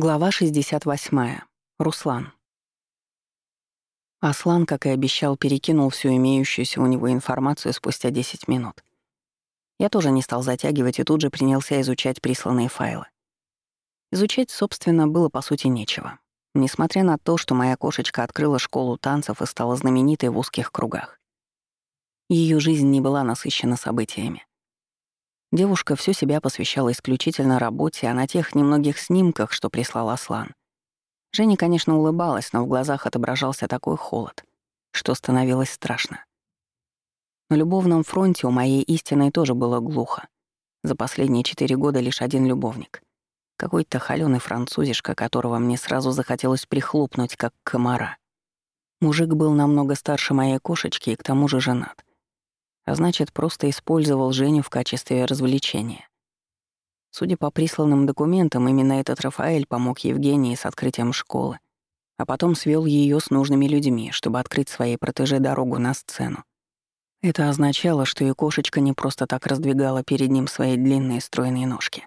Глава 68. Руслан. Аслан, как и обещал, перекинул всю имеющуюся у него информацию спустя 10 минут. Я тоже не стал затягивать и тут же принялся изучать присланные файлы. Изучать, собственно, было по сути нечего. Несмотря на то, что моя кошечка открыла школу танцев и стала знаменитой в узких кругах. Ее жизнь не была насыщена событиями. Девушка всю себя посвящала исключительно работе, а на тех немногих снимках, что прислал Аслан. Женя, конечно, улыбалась, но в глазах отображался такой холод, что становилось страшно. На любовном фронте у моей истиной тоже было глухо. За последние четыре года лишь один любовник. Какой-то холёный французишка, которого мне сразу захотелось прихлопнуть, как комара. Мужик был намного старше моей кошечки и к тому же женат а значит, просто использовал Женю в качестве развлечения. Судя по присланным документам, именно этот Рафаэль помог Евгении с открытием школы, а потом свел ее с нужными людьми, чтобы открыть своей протеже дорогу на сцену. Это означало, что и кошечка не просто так раздвигала перед ним свои длинные стройные ножки.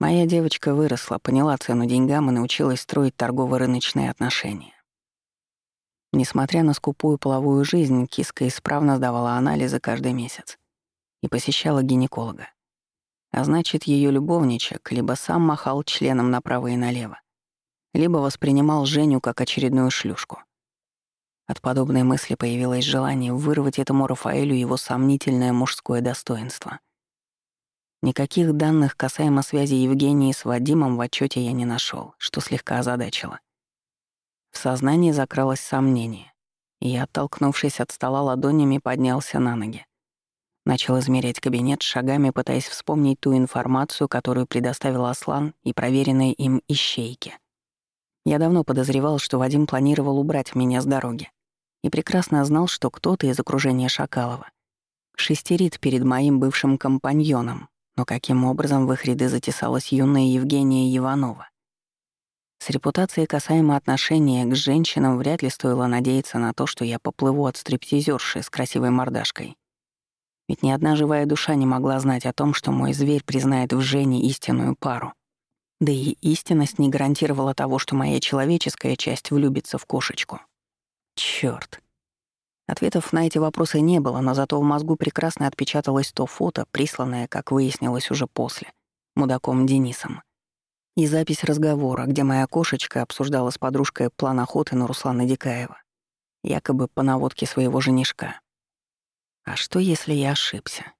Моя девочка выросла, поняла цену деньгам и научилась строить торгово-рыночные отношения. Несмотря на скупую половую жизнь, киска исправно сдавала анализы каждый месяц и посещала гинеколога. А значит, ее любовничек либо сам махал членом направо и налево, либо воспринимал Женю как очередную шлюшку. От подобной мысли появилось желание вырвать этому Рафаэлю его сомнительное мужское достоинство. Никаких данных касаемо связи Евгении с Вадимом в отчете я не нашел, что слегка озадачило. В сознании закралось сомнение, я, оттолкнувшись от стола ладонями, поднялся на ноги. Начал измерять кабинет шагами, пытаясь вспомнить ту информацию, которую предоставил Аслан и проверенные им ищейки. Я давно подозревал, что Вадим планировал убрать меня с дороги, и прекрасно знал, что кто-то из окружения Шакалова шестерит перед моим бывшим компаньоном, но каким образом в их ряды затесалась юная Евгения Иванова. С репутацией касаемо отношения к женщинам вряд ли стоило надеяться на то, что я поплыву от стриптизерши с красивой мордашкой. Ведь ни одна живая душа не могла знать о том, что мой зверь признает в Жене истинную пару. Да и истинность не гарантировала того, что моя человеческая часть влюбится в кошечку. Чёрт. Ответов на эти вопросы не было, но зато в мозгу прекрасно отпечаталось то фото, присланное, как выяснилось уже после, мудаком Денисом и запись разговора, где моя кошечка обсуждала с подружкой план охоты на Руслана Дикаева, якобы по наводке своего женишка. А что, если я ошибся?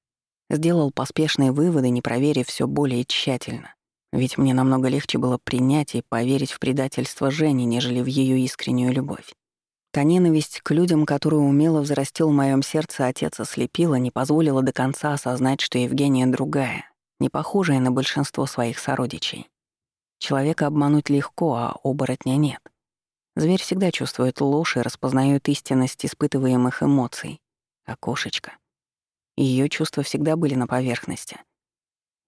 Сделал поспешные выводы, не проверив все более тщательно. Ведь мне намного легче было принять и поверить в предательство Жени, нежели в ее искреннюю любовь. Та ненависть к людям, которую умело взрастил в моем сердце отец ослепила, не позволила до конца осознать, что Евгения другая, не похожая на большинство своих сородичей. Человека обмануть легко, а оборотня нет. Зверь всегда чувствует ложь и распознает истинность испытываемых эмоций. А кошечка? Ее чувства всегда были на поверхности.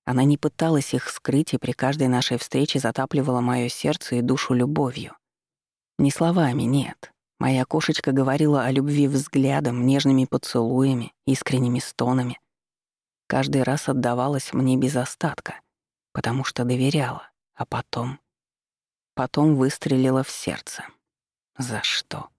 Она не пыталась их скрыть и при каждой нашей встрече затапливала мое сердце и душу любовью. Не словами, нет. Моя кошечка говорила о любви взглядом, нежными поцелуями, искренними стонами. Каждый раз отдавалась мне без остатка, потому что доверяла. А потом... Потом выстрелила в сердце. За что?